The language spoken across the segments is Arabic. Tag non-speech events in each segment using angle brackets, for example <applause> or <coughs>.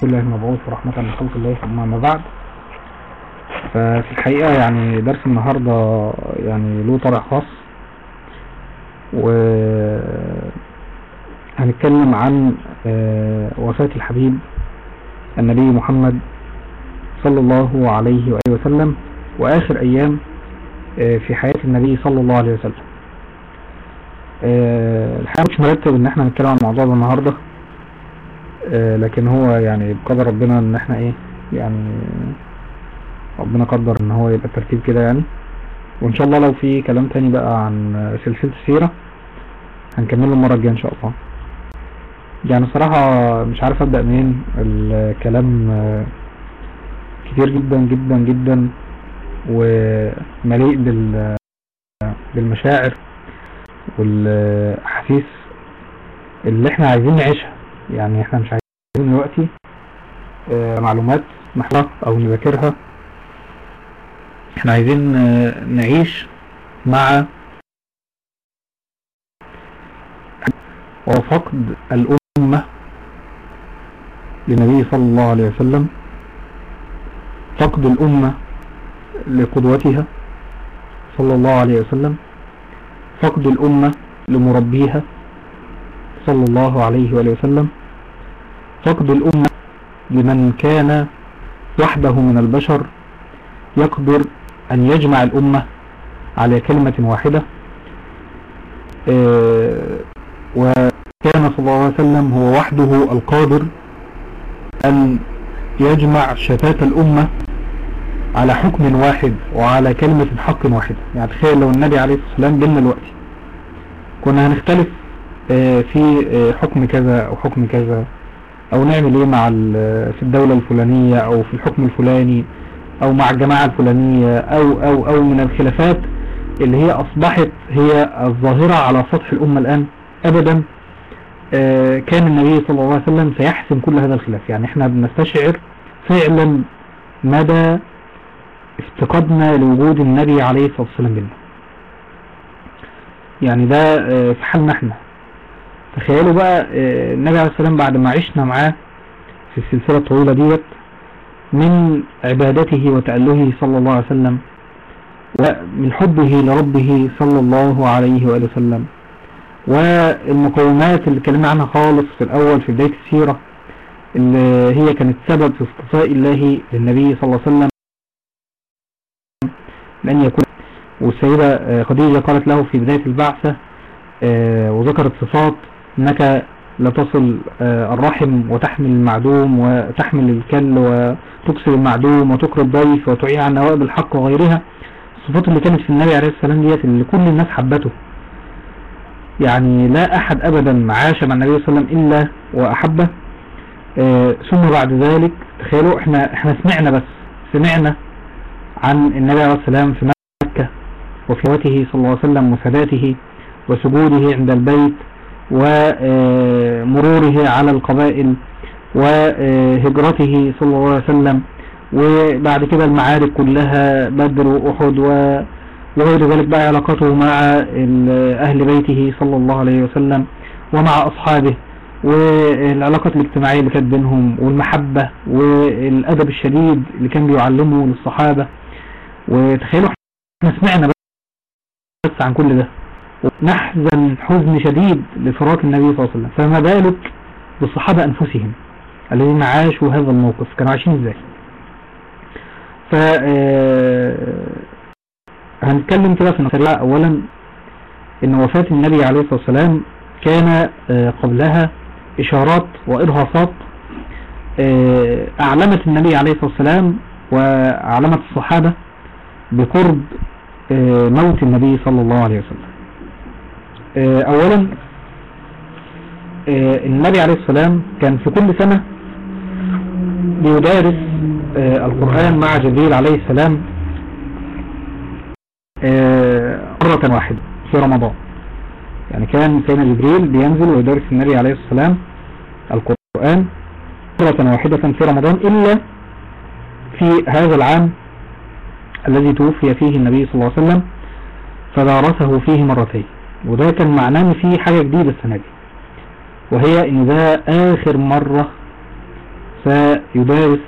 رسول الله المبعوث ورحمة لخلق الله ثم ما بعد. ففي الحقيقة يعني درس النهاردة يعني له طابع خاص و هنتكلم عن آه، وفاة الحبيب النبي محمد صلى الله عليه وآله وسلم وآخر أيام آه، في حياة النبي صلى الله عليه وسلم. آه، الحقيقة مش مرتب إن إحنا نتكلم عن الموضوع ده النهاردة. آه، لكن هو يعني بقدر ربنا إن إحنا إيه يعني ربنا قدر إن هو يبقى الترتيب كده يعني. وإن شاء الله لو في كلام تاني بقى عن سلسلة السيرة هنكمله المرة الجاية إن شاء الله. يعني صراحة مش عارف أبدأ منين. الكلام آه، كتير جدا جدا جدا ومليء بال بالمشاعر والأحاسيس اللي إحنا عايزين نعيشها. يعني إحنا مش عايزين دلوقتي؟ آه، معلومات نحفظها أو نذاكرها. إحنا عايزين آه، نعيش مع وفقد الأمة للنبي صلى الله عليه وسلم فقد الأمة لقدوتها صلى الله عليه وسلم فقد الأمة لمربيها صلى الله عليه وسلم. فقد الأمة لمن كان وحده من البشر يقدر أن يجمع الأمة على كلمة واحدة. آه، وكان صلى الله عليه وسلم هو وحده القادر أن يجمع شتات الأمة على حكم واحد وعلى كلمة حق واحدة يعني تخيل لو النبي عليه الصلاة والسلام بينا دلوقتي كنا هنختلف آه، في آه، حكم كذا أو حكم كذا. أو نعمل إيه مع في الدولة الفلانية أو في الحكم الفلاني أو مع الجماعة الفلانية أو أو أو من الخلافات اللي هي أصبحت هي الظاهرة على سطح الأمة الآن أبدا. آه، كان النبي صلى الله عليه وسلم سيحسم كل هذا الخلاف. يعني إحنا بنستشعر فعلا مدى افتقادنا لوجود النبي عليه الصلاة والسلام بينا يعني ده آه، في حالنا إحنا. تخيلوا بقى آه، النبي عليه السلام بعد ما عشنا معاه في السلسلة الطويلة ديت من عبادته وتأله صلى الله عليه وسلم ومن حبه لربه صلى الله عليه وآله وسلم. والمقومات اللي اتكلمنا عنها خالص في الأول في بداية السيرة اللي هي كانت سبب في اصطفاء الله للنبي صلى الله عليه وسلم لأن يكون. والسيدة آه، خديجة قالت له في بداية البعثة آه، وذكرت صفات إنك لا تصل آه، الرحم وتحمل المعدوم وتحمل الكل وتكسر المعدوم وتقري الضيف وتعيع عن نوائب الحق وغيرها. الصفات اللي كانت في النبي عليه السلام ديت اللي كل الناس حبته. يعني لا أحد ابدا عاش مع النبي صلى الله عليه وسلم إلا وأحبه. آه، ثم بعد ذلك تخيلوا إحنا إحنا سمعنا بس سمعنا عن النبي عليه السلام في مكة وفي صلى الله عليه وسلم وسجوده عند البيت. ومروره على القبائل وهجرته صلى الله عليه وسلم. وبعد كده المعارك كلها بدر وأحد وغير ذلك بقى علاقته مع أهل بيته صلى الله عليه وسلم ومع أصحابه. والعلاقات الاجتماعية اللي كانت بينهم والمحبة والأدب الشديد اللي كان بيعلمه للصحابة. وتخيلوا إحنا سمعنا بس عن كل ده. نحزن حزن شديد لفراق النبي صلى الله عليه وسلم. فما بالك بالصحابة أنفسهم الذين عاشوا هذا الموقف؟ كانوا عايشين إزاي؟ ف آه، هنتكلم كده في نصيحة أولا إن وفاة النبي عليه الصلاة والسلام كان آه، قبلها إشارات وإرهاصات آه، أعلمت النبي عليه الصلاة والسلام وأعلمت الصحابة بقرب موت النبي صلى الله عليه وسلم. اولا آه، النبي عليه السلام كان في كل سنة بيدارس آه، القرآن مع جبريل عليه السلام آه، مرة واحدة في رمضان. يعني كان سيدنا جبريل بينزل ويدارس النبي عليه السلام القرآن مرة واحدة في رمضان إلا في هذا العام الذي توفي فيه النبي صلى الله عليه وسلم فدارسه فيه مرتين. وده كان معناه إن في حاجة جديدة السنة دي. وهي إن ده آخر مرة فيدارس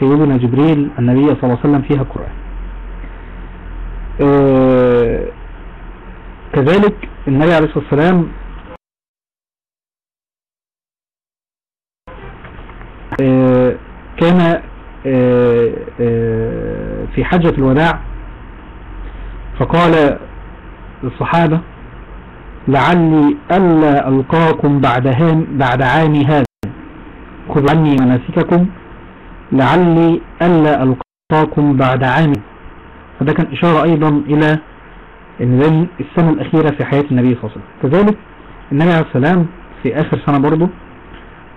سيدنا جبريل النبي صلى الله عليه وسلم فيها القرآن. كذلك النبي عليه الصلاة والسلام كان في حجة الوداع فقال الصحابة لعلي ألا ألقاكم بعد, بعد عامي هذا. خذ عني مناسككم. لعلي ألا ألقاكم بعد عامي فده كان إشارة أيضا إلى إن ده السنة الأخيرة في حياة النبي صلى الله عليه وسلم. كذلك النبي عليه السلام في آخر سنة برضه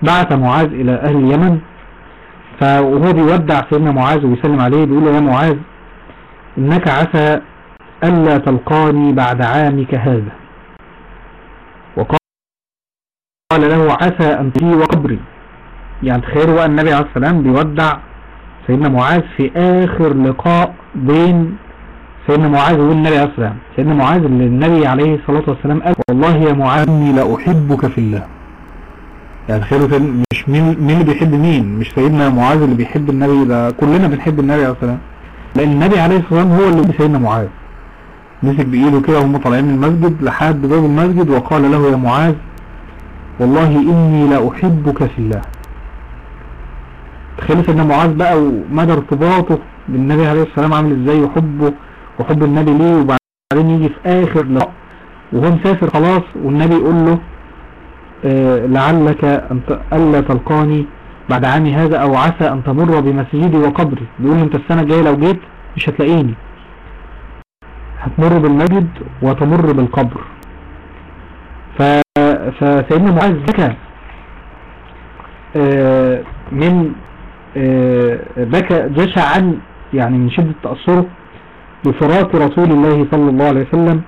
بعث معاذ إلى أهل اليمن. فهو بيودع سيدنا معاذ ويسلم عليه بيقول له يا معاذ إنك عسى ألا تلقاني بعد عامك هذا وقال له عسى أن تلي وقبري يعني تخيلوا بقى النبي عليه السلام بيودع سيدنا معاذ في آخر لقاء بين سيدنا معاذ والنبي عليه السلام سيدنا معاذ اللي النبي عليه الصلاة والسلام قال والله يا معاذ إني لأحبك في الله. يعني تخيلوا مش مين مين اللي بيحب مين؟ مش سيدنا معاذ اللي بيحب النبي ده كلنا بنحب النبي عليه السلام لأن النبي عليه الصلاة والسلام هو اللي سيدنا معاذ. مسك بإيده كده وهم طالعين من المسجد لحد باب المسجد وقال له يا معاذ والله إني لأحبك في الله. تخيلوا سيدنا معاذ بقى ومدى ارتباطه بالنبي عليه السلام عامل إزاي وحبه وحب النبي ليه وبعدين يجي في آخر لقاء وهو مسافر خلاص والنبي يقول له آه لعلك أن ألا تلقاني بعد عامي هذا أو عسى أن تمر بمسجدي وقبري. بيقول له أنت السنة الجاية لو جيت مش هتلاقيني. هتمر بالمسجد وتمر بالقبر. ف... فسيدنا معاذ بكى آه من آه بكى جشعا يعني من شدة تأثره بفراق رسول الله صلى الله عليه وسلم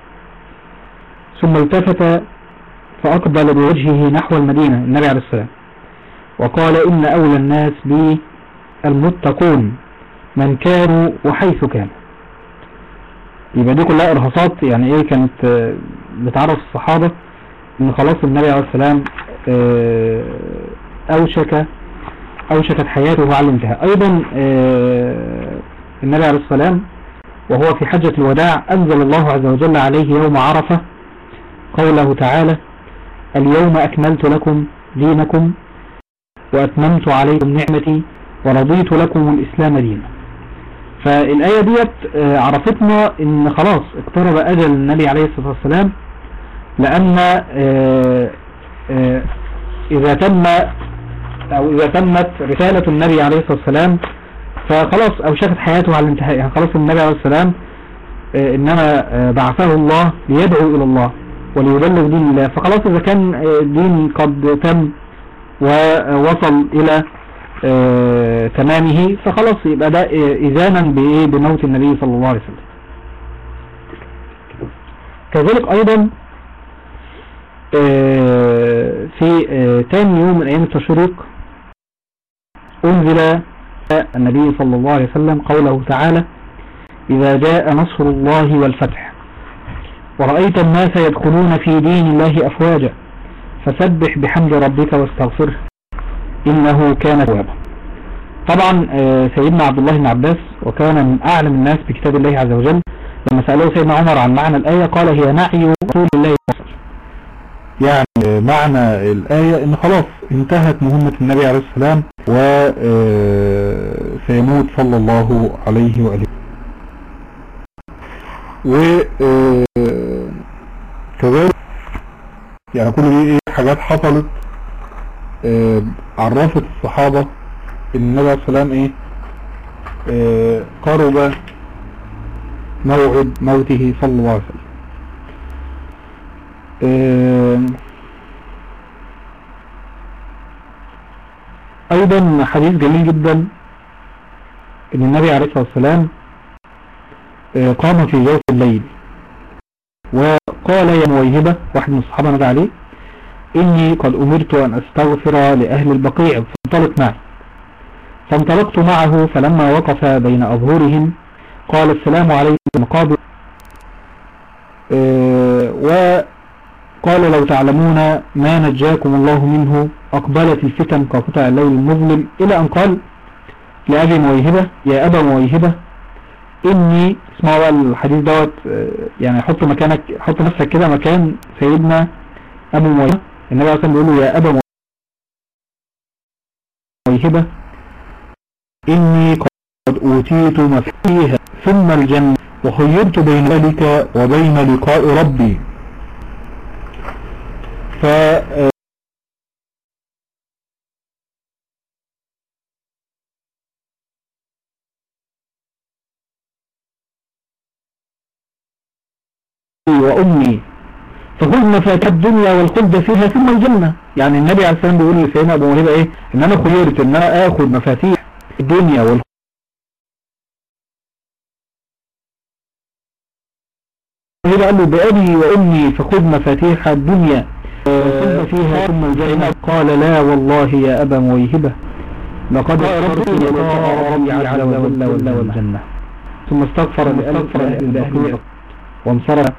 ثم التفت فأقبل بوجهه نحو المدينة النبي عليه السلام وقال إن أولى الناس بي المتقون من كانوا وحيث كانوا. يبقى دي كلها إرهاصات يعني إيه كانت بتعرف الصحابة؟ إن خلاص النبي عليه السلام أوشك أوشكت حياته على الانتهاء. أيضا النبي عليه السلام وهو في حجة الوداع أنزل الله عز وجل عليه يوم عرفة قوله تعالى اليوم أكملت لكم دينكم وأتممت عليكم نعمتي ورضيت لكم الإسلام دينا. فالآية ديت عرفتنا إن خلاص اقترب أجل النبي عليه الصلاة والسلام لأن إذا تم أو إذا تمت رسالة النبي عليه الصلاة والسلام فخلاص أوشكت حياته على الانتهاء. يعني خلاص النبي عليه السلام إنما بعثه الله ليدعو إلى الله وليبلغ دين الله. فخلاص إذا كان الدين قد تم ووصل آه تمامه فخلاص يبقى ده إذانا بموت النبي صلى الله عليه وسلم. كذلك أيضا آه في آه تاني يوم من أيام التشريق أنزل النبي صلى الله عليه وسلم قوله تعالى إذا جاء نصر الله والفتح ورأيت الناس يدخلون في دين الله أفواجا فسبح بحمد ربك واستغفره إنه كان توابا. طبعا سيدنا عبد الله بن عباس وكان من أعلم الناس بكتاب الله عز وجل لما سأله سيدنا عمر عن معنى الآية قال هي نعي رسول الله يعني معنى الآية إن خلاص انتهت مهمة النبي عليه السلام وسيموت صلى الله عليه وآله. وكذلك يعني كل دي إيه حاجات حصلت آه عرفت الصحابة إن النبي عليه السلام إيه قرب موعد موته صلى الله عليه وسلم. أيضا حديث جميل جدا إن النبي عليه الصلاة والسلام قام في جوف الليل وقال يا مويهبة واحد من الصحابة نادى عليه؟ إني قد أمرت أن أستغفر لأهل البقيع فانطلق معي فانطلقت معه فلما وقف بين أظهرهم قال السلام عليكم مقابل أه قال لو تعلمون ما نجاكم الله منه أقبلت الفتن كقطع الليل المظلم. إلى أن قال لأبي مويهبة يا أبا مويهبة إني اسمعوا بقى الحديث دوت يعني حط مكانك حط نفسك كده مكان سيدنا أبو مويهبة. النبي عليه الصلاة بيقول له يا أبا مويهبة إني قد أوتيت مفاتيح ثم الجنة وخيرت بين ذلك وبين لقاء ربي. ف وأمي. فخذ مفاتيح الدنيا والخلد فيها ثم الجنة. يعني النبي عليه السلام بيقول لسيدنا أبو موهبة إيه؟ إن أنا خيرت إن أنا آخذ مفاتيح الدنيا هنا قال له بأبي وأمي فخذ مفاتيح الدنيا. وصب فيها ثم الجنة. قال لا والله يا أبا مويهبة. لقد أردت لقاء ربي عز وجل والجنة. ثم استغفر لألف البقيع وانصرف.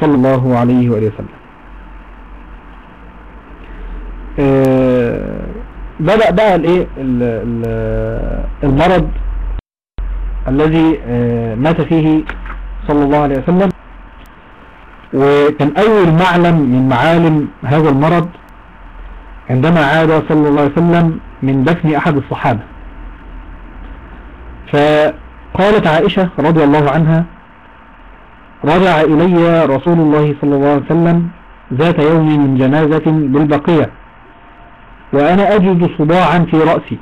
صلى الله عليه وآله وسلم. آه، بدأ بقى الإيه؟ المرض الذي آه، مات فيه صلى الله عليه وسلم. وكان أول معلم من معالم هذا المرض عندما عاد صلى الله عليه وسلم من دفن أحد الصحابة. فقالت عائشة رضي الله عنها رجع إلي رسول الله صلى الله عليه وسلم ذات يوم من جنازة بالبقية وأنا أجد صداعا في رأسي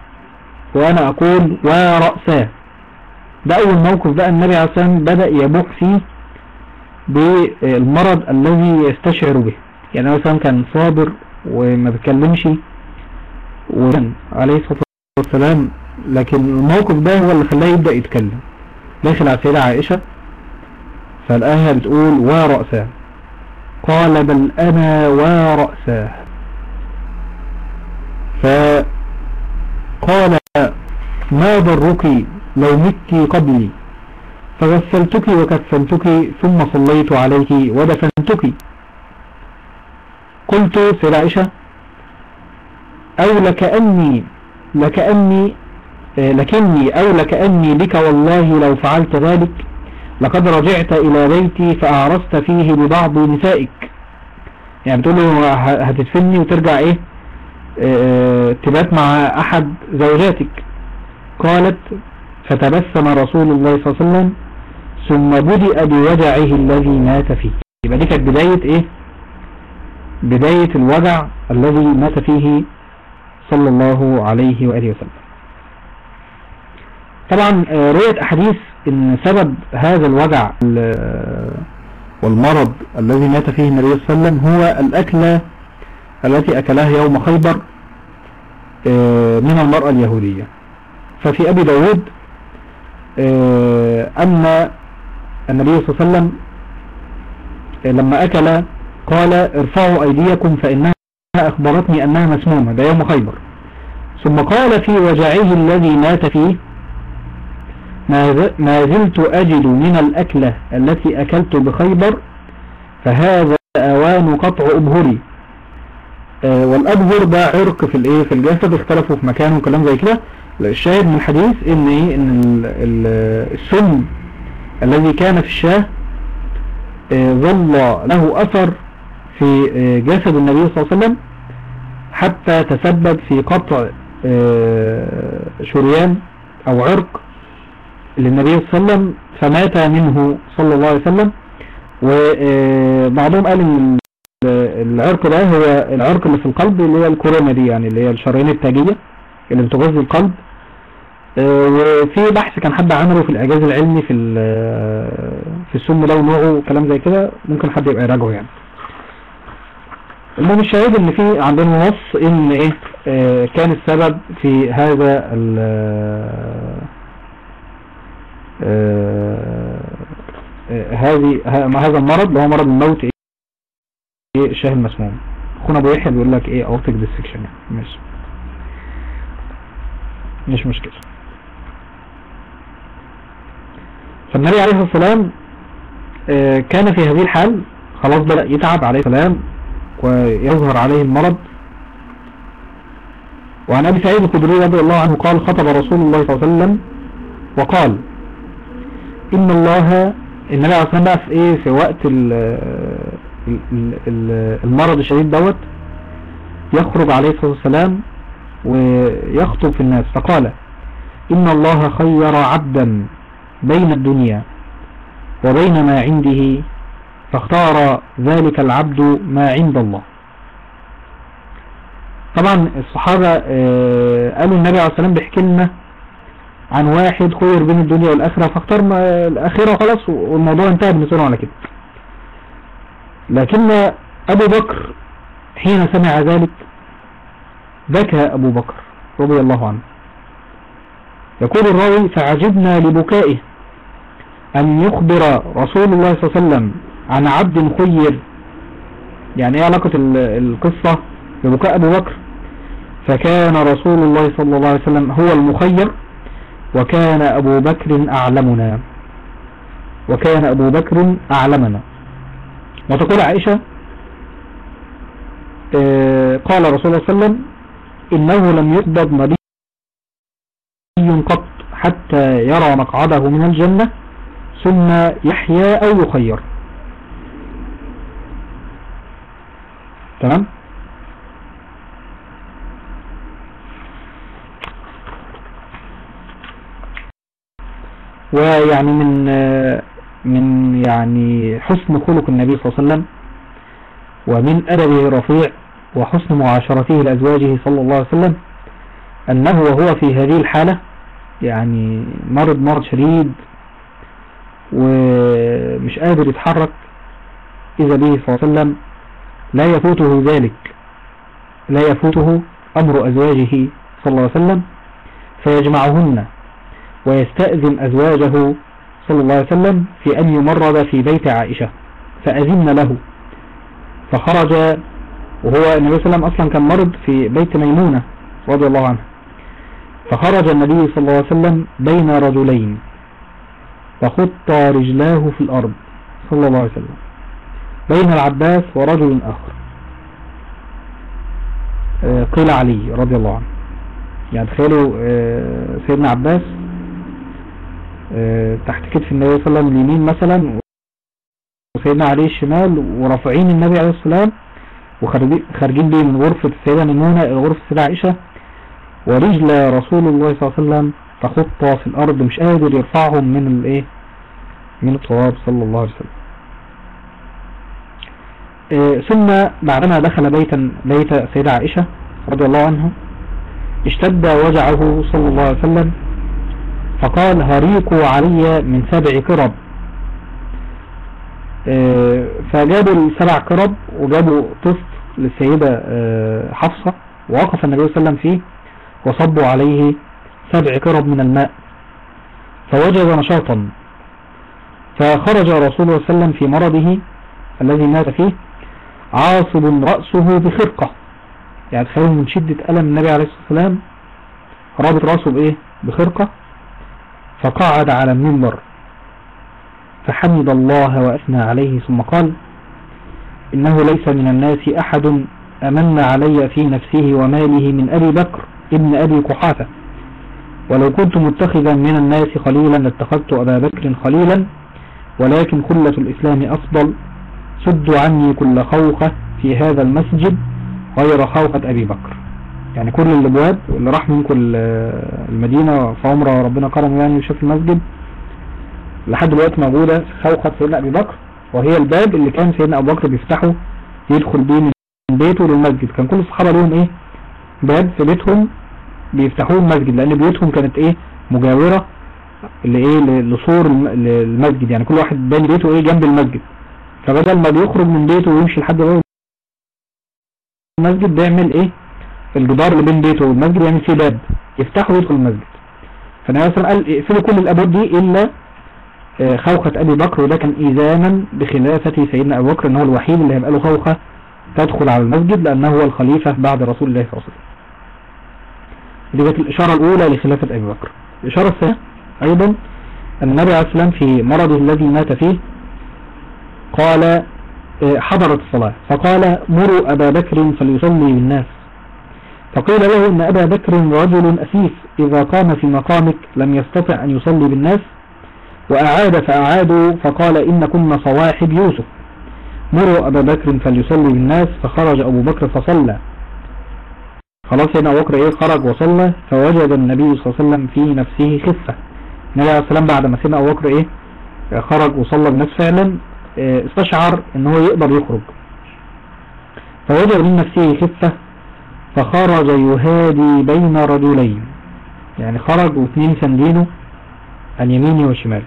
وأنا أقول ورأساه ده أول موقف بقى النبي عليه الصلاة والسلام بدأ يبوح فيه بالمرض الذي يستشعر به. يعني مثلا كان صابر وما بيتكلمش عليه الصلاة والسلام لكن الموقف ده هو اللي خلاه يبدأ يتكلم. داخل على السيدة عائشة. فالآية بتقول ورأساه قال بل أنا ورأساه فقال ما ضرك لو مت قبلي؟ فغسلتك وكفنتك ثم صليت عليك ودفنتك. قلت سيدة عائشة أو لكأني لكأني آه، لكني أو لكأني بك والله لو فعلت ذلك لقد رجعت إلى بيتي فأعرست فيه ببعض نسائك. يعني بتقول له هتدفني وترجع إيه؟ آه تبات مع أحد زوجاتك. قالت فتبسم رسول الله صلى الله عليه وسلم ثم بدأ بوجعه الذي مات فيه. يبقى دي كانت بداية إيه؟ بداية الوجع الذي مات فيه صلى الله عليه وآله وسلم. طبعا آه، رؤية أحاديث إن سبب هذا الوجع والمرض الذي مات فيه النبي صلى الله عليه وسلم هو الأكلة التي أكلها يوم خيبر آه، من المرأة اليهودية. ففي أبي داود آه، أن النبي صلى الله عليه وسلم لما أكل قال ارفعوا أيديكم فإنها أخبرتني أنها مسمومة ده يوم خيبر. ثم قال في وجعه الذي مات فيه ما زلت أجد من الأكلة التي أكلت بخيبر فهذا أوان قطع أبهري. آه والأبهر ده عرق في الإيه؟ في الجسد اختلفوا في مكانه وكلام زي كده. الشاهد من الحديث إن إيه؟ إن السم الذي كان في الشاة آه، ظل له أثر في آه، جسد النبي صلى الله عليه وسلم حتى تسبب في قطع آه، شريان أو عرق للنبي صلى الله عليه وسلم فمات منه صلى الله عليه وسلم. وبعضهم قال إن العرق ده هو العرق اللي في القلب اللي هي الكورونا دي يعني اللي هي الشرايين التاجية اللي بتغذي القلب. وفي بحث كان حد عمله في الإعجاز العلمي في في السم ده ونوعه وكلام زي كده ممكن حد يبقى يراجعه يعني. المهم الشاهد إن في عندنا نص إن إيه آه، كان السبب في هذا آه، هذه هذا المرض اللي هو مرض الموت إيه الشاه المسموم أخونا أبو يحيى بيقول لك إيه aortic dissection يعني. ماشي. مش مشكلة. فالنبي عليه الصلاة والسلام آه، كان في هذه الحال خلاص بدأ يتعب عليه السلام ويظهر عليه المرض. وعن أبي سعيد الخدري رضي الله عنه قال خطب رسول الله صلى الله عليه وسلم وقال إن الله النبي عليه الصلاة في إيه في وقت المرض الشديد دوت يخرج عليه الصلاة والسلام ويخطب في الناس. فقال إن الله خير عبدا بين الدنيا وبين ما عنده فاختار ذلك العبد ما عند الله. طبعا الصحابة آه، قالوا النبي عليه والسلام بيحكي لنا عن واحد خير بين الدنيا والآخرة فاختار الآخرة خلاص والموضوع انتهى بالنسبة على كده. لكن أبو بكر حين سمع ذلك بكى أبو بكر رضي الله عنه. يقول الراوي فعجبنا لبكائه أن يخبر رسول الله صلى الله عليه وسلم عن عبد خير يعني إيه علاقة القصة ببكاء أبو بكر؟ فكان رسول الله صلى الله عليه وسلم هو المخير وكان أبو بكر أعلمنا. وكان أبو بكر أعلمنا. وتقول عائشة آه، قال رسول الله صلى الله عليه وسلم إنه لم يقبض نبي قط حتى يرى مقعده من الجنة. ثم يحيا أو يخير. تمام؟ ويعني من من يعني حسن خلق النبي صلى الله عليه وسلم ومن أدبه الرفيع وحسن معاشرته لأزواجه صلى الله عليه وسلم أنه وهو في هذه الحالة يعني مرض مرض شديد ومش قادر يتحرك إذا به صلى الله عليه وسلم لا يفوته ذلك لا يفوته أمر أزواجه صلى الله عليه وسلم فيجمعهن ويستأذن أزواجه صلى الله عليه وسلم في أن يمرض في بيت عائشة فأذن له. فخرج وهو النبي صلى الله عليه وسلم أصلا كان مرض في بيت ميمونة رضي الله عنه. فخرج النبي صلى الله عليه وسلم بين رجلين. فخط رجلاه في الأرض. صلى الله عليه وسلم. بين العباس ورجل آخر. آه، قيل علي رضي الله عنه. يعني تخيلوا آه، سيدنا عباس آه، تحت كتف النبي صلى الله عليه وسلم اليمين مثلا وسيدنا علي الشمال ورافعين النبي عليه السلام وخارجين بيه من غرفة السيدة ميمونة إلى غرفة السيدة عائشة ورجل رسول الله صلى الله عليه وسلم تخطى في الأرض مش قادر يرفعهم من الإيه؟ من التراب صلى الله عليه وسلم. آه، ثم بعدما دخل بيتا بيت سيدة عائشة رضي الله عنها اشتد وجعه صلى الله عليه وسلم فقال هريقوا علي من سبع كرب. آه، فجابوا السبع كرب وجابوا طفل للسيدة آه، حفصة ووقف النبي صلى الله عليه وسلم فيه وصبوا عليه سبع كرب من الماء فوجد نشاطا فخرج رسول الله صلى الله عليه وسلم في مرضه الذي مات فيه عاصب رأسه بخرقة يعني تخيلوا من شدة ألم النبي عليه الصلاة والسلام رابط رأسه بإيه؟ بخرقة فقعد على المنبر فحمد الله وأثنى عليه ثم قال إنه ليس من الناس أحد أمن علي في نفسه وماله من أبي بكر ابن أبي قحافة. ولو كنت متخذا من الناس خليلا لاتخذت أبا بكر خليلا ولكن خلة الإسلام أفضل. سدوا عني كل خوخة في هذا المسجد غير خوخة أبي بكر. يعني كل الأبواب اللي راح منكم المدينة في عمره ربنا كرمه يعني وشاف المسجد لحد دلوقتي موجودة خوخة سيدنا أبي بكر وهي الباب اللي كان سيدنا أبو بكر بيفتحه يدخل بيه من بيته للمسجد. كان كل الصحابة لهم إيه؟ باب في بيتهم بيفتحوه المسجد لأن بيوتهم كانت إيه؟ مجاورة لايه لسور المسجد يعني كل واحد بين بيته إيه؟ جنب المسجد. فبدل ما بيخرج من بيته ويمشي لحد باب المسجد بيعمل إيه؟ الجدار اللي بين بيته والمسجد يعمل فيه باب يفتحه ويدخل المسجد. فالنبي صلى الله عليه وسلم قال اقفلوا كل الأبواب دي إلا آه، خوخة أبي بكر وده كان إيذانا بخلافة سيدنا أبو بكر إن هو الوحيد اللي هيبقى له خوخة تدخل على المسجد لأنه هو الخليفة بعد رسول الله صلى الله عليه وسلم. دي كانت الإشارة الأولى لخلافة أبي بكر. الإشارة الثانية أيضا أن النبي عليه السلام في مرضه الذي مات فيه قال آه، حضرت الصلاة. فقال مروا أبا بكر فليصلي بالناس. فقيل له إن أبا بكر رجل أسيف إذا قام في مقامك لم يستطع أن يصلي بالناس وأعاد فأعادوا فقال إن كنا صواحب يوسف. مروا أبا بكر فليصلي بالناس فخرج أبو بكر فصلى. خلاص هنا أبو بكر إيه خرج وصلى فوجد النبي صلى الله عليه وسلم في نفسه خفة. النبي عليه السلام بعد ما سيدنا أبو بكر إيه خرج وصلى بنفسه فعلا آه، استشعر إن هو يقدر يخرج. فوجد من نفسه خفة فخرج يهادي بين رجلين. يعني خرج واثنين سندينه عن يمينه وشماله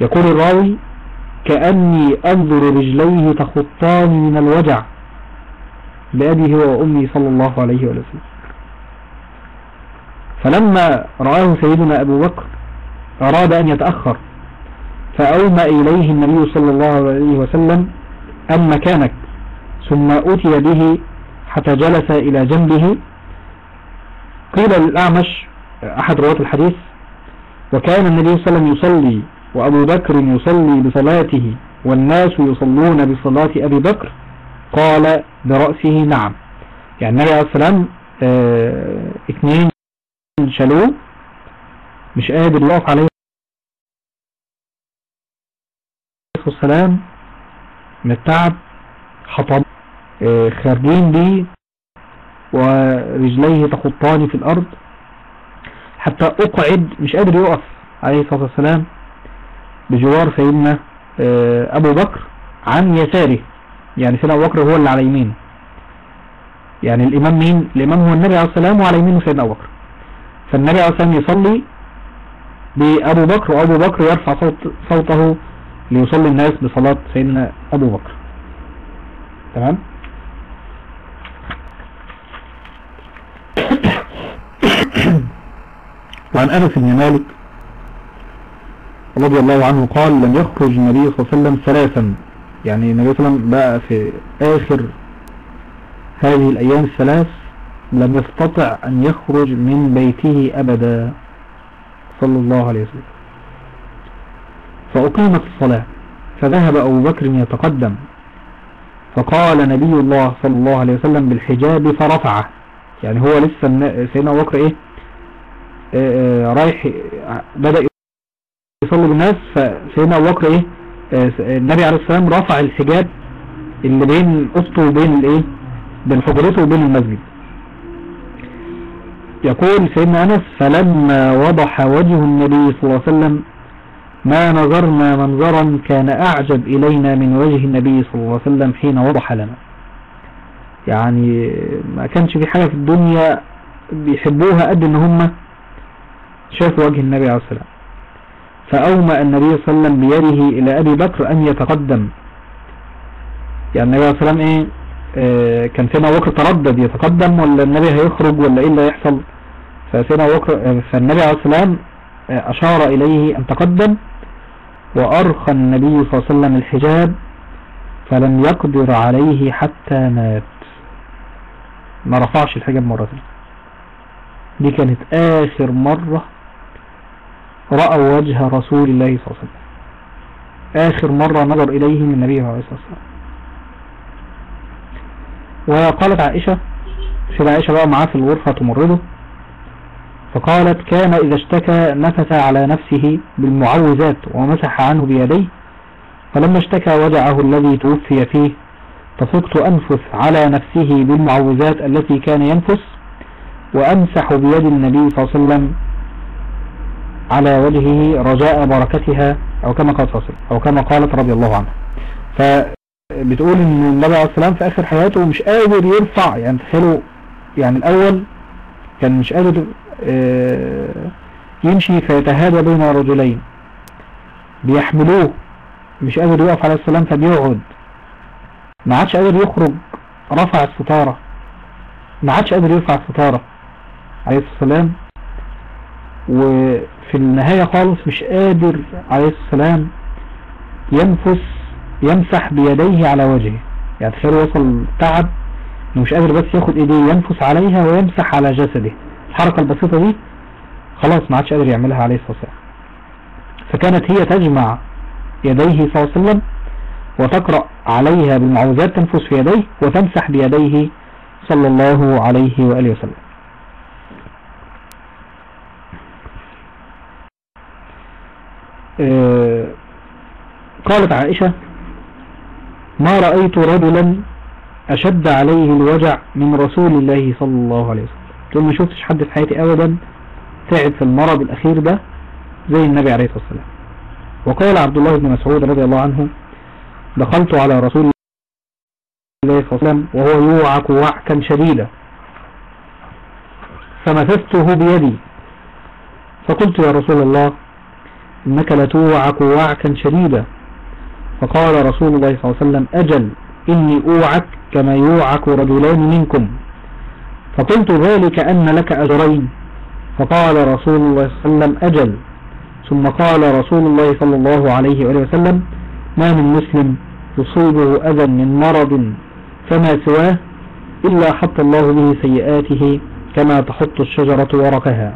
يقول الراوي كأني أنظر رجليه تخطان من الوجع. بأبيه وأمي صلى الله عليه وسلم. فلما رآه سيدنا أبو بكر أراد أن يتأخر فأومى إليه النبي صلى الله عليه وسلم أن مكانك؟ ثم أتي به حتى جلس إلى جنبه. قيل للأعمش أحد رواة الحديث وكان النبي صلى الله عليه وسلم يصلي وأبو بكر يصلي بصلاته والناس يصلون بصلاة أبي بكر. قال برأسه نعم. يعني النبي عليه السلام آه اثنين شالوه مش قادر يقف عليه. السلام من التعب حطب آه خارجين بيه ورجليه تخطان في الأرض. حتى أقعد مش قادر يقف عليه الصلاة والسلام بجوار سيدنا آه أبو بكر عن يساره. يعني سيدنا أبو بكر هو اللي على يمينه. يعني الإمام مين؟ الإمام هو النبي عليه السلام وعلى يمينه سيدنا أبو بكر. فالنبي عليه السلام يصلي بأبو بكر وأبو بكر يرفع صوت صوته ليصلي الناس بصلاة سيدنا أبو بكر. تمام؟ <coughs> وعن أنس بن مالك رضي الله عنه قال لم يخرج النبي صلى الله عليه وسلم ثلاثا يعني النبي صلى الله عليه وسلم بقى في آخر هذه الأيام الثلاث لم يستطع أن يخرج من بيته أبدا صلى الله عليه وسلم. فأقيمت الصلاة فذهب أبو بكر يتقدم فقال نبي الله صلى الله عليه وسلم بالحجاب فرفعه. يعني هو لسه سيدنا أبو بكر إيه؟ آه رايح بدأ يصلي بالناس فسيدنا أبو بكر إيه؟ آه النبي عليه السلام رفع الحجاب اللي بين أسطه وبين الإيه؟ بين حجرته وبين المسجد. يقول سيدنا أنس فلما وضح وجه النبي صلى الله عليه وسلم ما نظرنا منظرا كان أعجب إلينا من وجه النبي صلى الله عليه وسلم حين وضح لنا. يعني ما كانش في حاجة في الدنيا بيحبوها قد إن هم شافوا وجه النبي عليه السلام فأومأ النبي صلى الله عليه وسلم بيده إلى أبي بكر أن يتقدم. يعني النبي عليه السلام إيه؟ آه كان سيدنا أبو بكر تردد يتقدم ولا النبي هيخرج ولا إيه اللي هيحصل؟ فسيدنا أبو بكر فالنبي عليه السلام أشار إليه أن تقدم وأرخى النبي صلى الله عليه وسلم الحجاب فلم يقدر عليه حتى مات. ما رفعش الحجاب مرة دي كانت آخر مرة رأوا وجه رسول الله صلى الله عليه وسلم. آخر مرة نظر إليه من النبي عليه الصلاة والسلام وقالت عائشة سيدة عائشة بقى معاه في الغرفة تمرضه فقالت كان إذا اشتكى نفث على نفسه بالمعوذات ومسح عنه بيديه فلما اشتكى وجعه الذي توفي فيه فصدت أنفث على نفسه بالمعوذات التي كان ينفث وأمسح بيد النبي صلى الله عليه وسلم على وجهه رجاء بركتها أو كما قال صلى الله عليه وسلم أو كما قالت رضي الله عنها. فبتقول إن النبي عليه السلام في آخر حياته مش قادر يرفع يعني تخيلوا يعني الأول كان مش قادر يمشي فيتهادى بين رجلين. بيحملوه مش قادر يقف عليه السلام فبيقعد. ما عادش قادر يخرج رفع الستارة. ما عادش قادر يرفع الستارة عليه السلام وفي النهاية خالص مش قادر عليه السلام ينفس يمسح بيديه على وجهه. يعني تخيل وصل تعب إنه مش قادر بس ياخد إيديه ينفس عليها ويمسح على جسده. الحركة البسيطة دي خلاص ما عادش قادر يعملها عليه الصلاة والسلام. فكانت هي تجمع يديه صلى الله عليه وسلم وتقرأ عليها بالمعوذات تنفس في يديه وتمسح بيديه صلى الله عليه وآله وسلم آه، قالت عائشة ما رأيت رجلا أشد عليه الوجع من رسول الله صلى الله عليه وسلم. تقول ما شفتش حد في حياتي أبدا تعب في المرض الأخير ده زي النبي عليه الصلاة والسلام. وقال عبد الله بن مسعود رضي الله عنه دخلت على رسول الله صلى الله عليه وسلم وهو يوعك وعكا شديدا. فمسسته بيدي. فقلت يا رسول الله إنك لتوعك وعكا شديدا. فقال رسول الله صلى الله عليه وسلم أجل إني أوعك كما يوعك رجلان منكم. فقلت ذلك أن لك أجرين. فقال رسول الله صلى الله عليه وسلم أجل. ثم قال رسول الله صلى الله عليه وسلم ما من مسلم يصيبه أذى من مرض فما سواه إلا حط الله به سيئاته كما تحط الشجرة ورقها.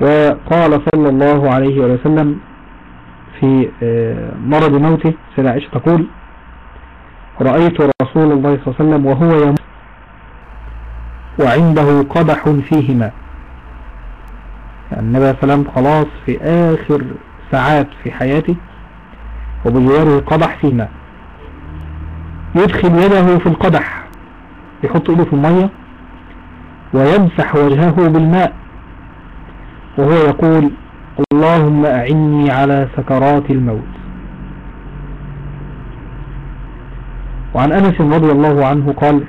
وقال صلى الله عليه وسلم في آه، مرض موته سيدة عائشة تقول رأيت رسول الله صلى الله عليه وسلم وهو يموت وعنده قدح فيه ماء يعني النبي عليه وسلم خلاص في آخر ساعات في حياته وبجواره قدح فيه ماء يدخل يده في القدح يحط إيده في المية ويمسح وجهه بالماء. وهو يقول اللهم أعني على سكرات الموت. وعن أنس رضي الله عنه قال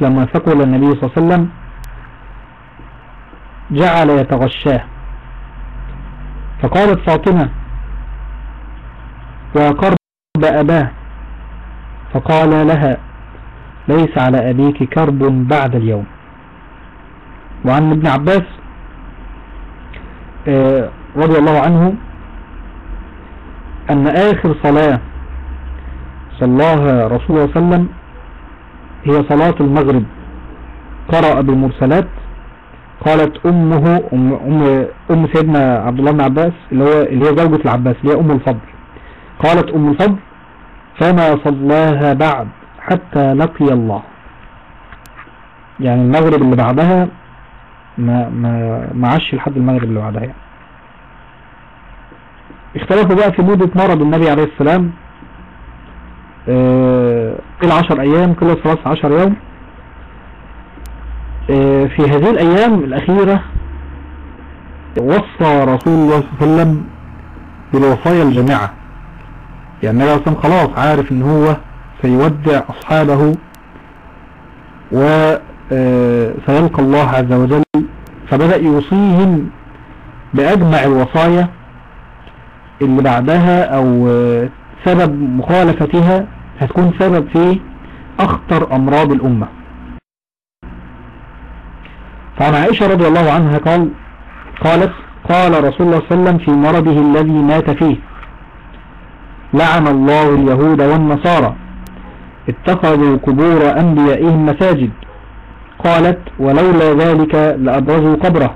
لما ثقل النبي صلى الله عليه وسلم جعل يتغشاه. فقالت فاطمة وقرب أباه. فقال لها ليس على أبيك كرب بعد اليوم. وعن ابن عباس رضي الله عنه أن آخر صلاة صلاها رسول الله صلى الله عليه وسلم هي صلاة المغرب. قرأ بالمرسلات قالت أمه أم, أم, أم سيدنا عبد الله بن عباس اللي هو اللي هي زوجة العباس اللي هي أم الفضل. قالت أم الفضل فما صلاها بعد حتى لقي الله. يعني المغرب اللي بعدها ما ما ما عاش لحد المغرب اللي بعدها يعني. اختلفوا بقى في مدة مرض النبي عليه السلام آه قيل عشر أيام قيل ثلاث عشر يوم. آه في هذه الأيام الأخيرة وصى رسول الله صلى الله عليه وسلم بالوصايا الجامعة. يعني النبي عليه خلاص عارف إن هو سيودع أصحابه وسيلقى الله عز وجل فبدأ يوصيهم بأجمع الوصايا اللي بعدها أو سبب مخالفتها هتكون سبب في أخطر أمراض الأمة. فعن عائشة رضي الله عنها قال قالت قال رسول الله صلى الله عليه وسلم في مرضه الذي مات فيه لعن الله اليهود والنصارى اتخذوا قبور أنبيائهم مساجد. قالت ولولا ذلك لأبرزوا قبره.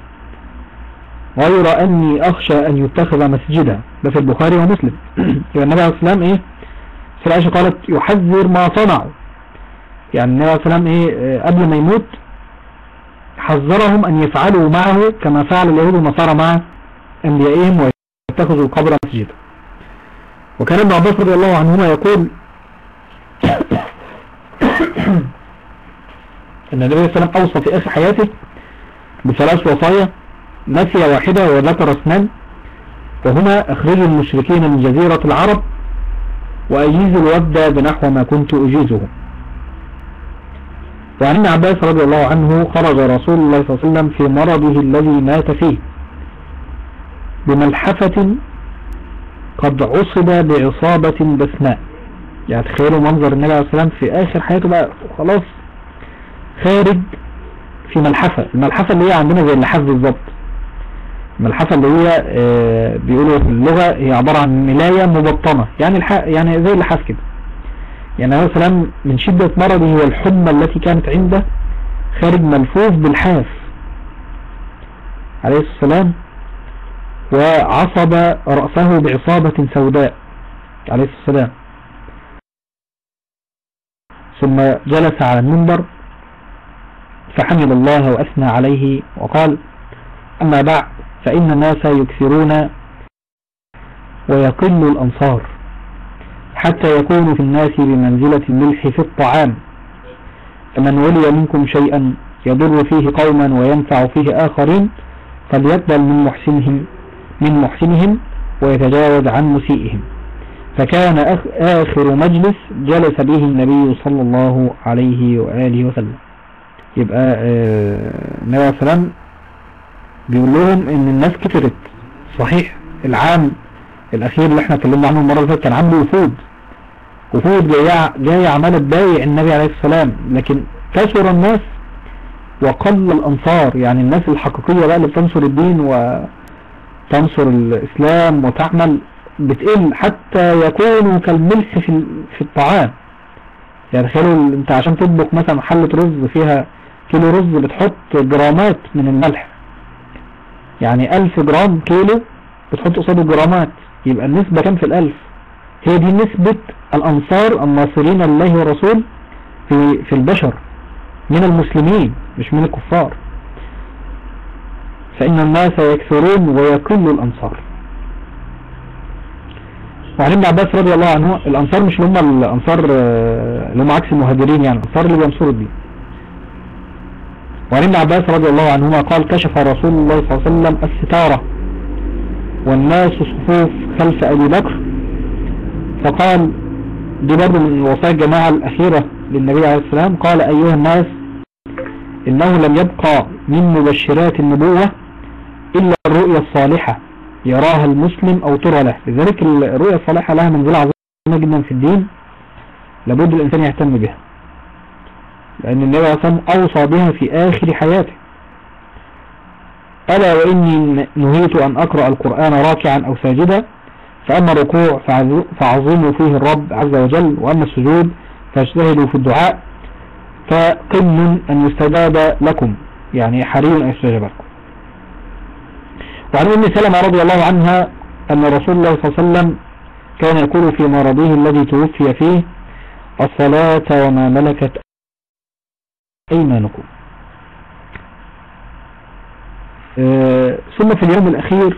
غير أني أخشى أن يتخذ مسجدا. ده في البخاري ومسلم. <clears throat> يبقى النبي عليه السلام إيه؟ سيدة قالت يحذر ما صنعوا يعني النبي عليه السلام إيه؟ قبل ما يموت حذرهم أن يفعلوا معه كما فعل اليهود والنصارى مع أنبيائهم ويتخذوا القبر مسجدا. وكان ابن عباس رضي الله عنهما يقول <clears throat> <clears throat> أن النبي صلى الله عليه وسلم أوصى في آخر حياته بثلاث وصايا نسي واحدة وذكر اثنان وهما اخرجوا المشركين من جزيرة العرب واجيزوا الود بنحو ما كنت أجيزه. وعن عباس رضي الله عنه خرج رسول الله صلى الله عليه وسلم في مرضه الذي مات فيه بملحفة قد عصب بعصابة بسماء يعني تخيلوا منظر النبي عليه الصلاة والسلام في آخر حياته بقى خلاص. خارج في ملحفة. الملحفة اللي هي عندنا زي اللحاف بالظبط. الملحفة اللي هي آه بيقولوا في اللغة هي عبارة عن ملاية مبطنة. يعني الح... يعني زي اللحاف كده. يعني السلام من شدة مرضه والحمى التي كانت عنده خارج ملفوف بالحاف. عليه السلام وعصب رأسه بعصابة سوداء. عليه السلام ثم جلس على المنبر. فحمد الله وأثنى عليه وقال أما بعد فإن الناس يكثرون ويقل الأنصار حتى يكون في الناس بمنزلة الملح في الطعام. فمن ولي منكم شيئا يضر فيه قوما وينفع فيه آخرين فليقبل من محسنهم من محسنهم ويتجاوز عن مسيئهم. فكان آخر مجلس جلس به النبي صلى الله عليه وآله وسلم. يبقى آه، النبي عليه بيقول لهم إن الناس كترت. صحيح العام الأخير اللي إحنا اتكلمنا عنه المرة اللي فاتت كان عامل وفود. وفود جاية عماله تبايع النبي عليه السلام لكن كثر الناس وقل الأنصار. يعني الناس الحقيقية بقى اللي بتنصر الدين وتنصر الإسلام وتعمل بتقل حتى يكونوا كالملح في في الطعام. يعني تخيلوا انت عشان تطبخ مثلا حلة رز فيها كيلو رز بتحط جرامات من الملح. يعني ألف جرام كيلو بتحط قصاده جرامات. يبقى النسبة كام في الألف؟ هي دي نسبة الأنصار الناصرين الله ورسول في, في البشر من المسلمين مش من الكفار. فإن الناس يكثرون ويقل الأنصار. وعن عباس رضي الله عنه الأنصار مش اللي هم الأنصار اللي هم عكس المهاجرين يعني الأنصار اللي بينصروا الدين. وعن ابن عباس رضي الله عنهما قال كشف رسول الله صلى الله عليه وسلم الستارة والناس صفوف خلف أبي بكر. فقال دي برضه من وصايا الجماعة الأخيرة للنبي عليه السلام قال أيها الناس إنه لم يبقى من مبشرات النبوة إلا الرؤيا الصالحة يراها المسلم أو ترى له. لذلك الرؤيا الصالحة لها منزلة عظيمة جدا في الدين لابد الإنسان يهتم بها. لأن النبي عليه الصلاة والسلام أوصى بها في آخر حياته. ألا وإني نهيت أن أقرأ القرآن راكعا أو ساجدا فأما الركوع فعظموا فيه الرب عز وجل وأما السجود فاجتهدوا في الدعاء. فقم أن يستجاب لكم يعني حري أن يستجاب لكم. وعن أم سلمة رضي الله عنها أن رسول الله صلى الله عليه وسلم كان يقول في مرضه الذي توفي فيه الصلاة وما ملكت أيمانكم آه ثم في اليوم الأخير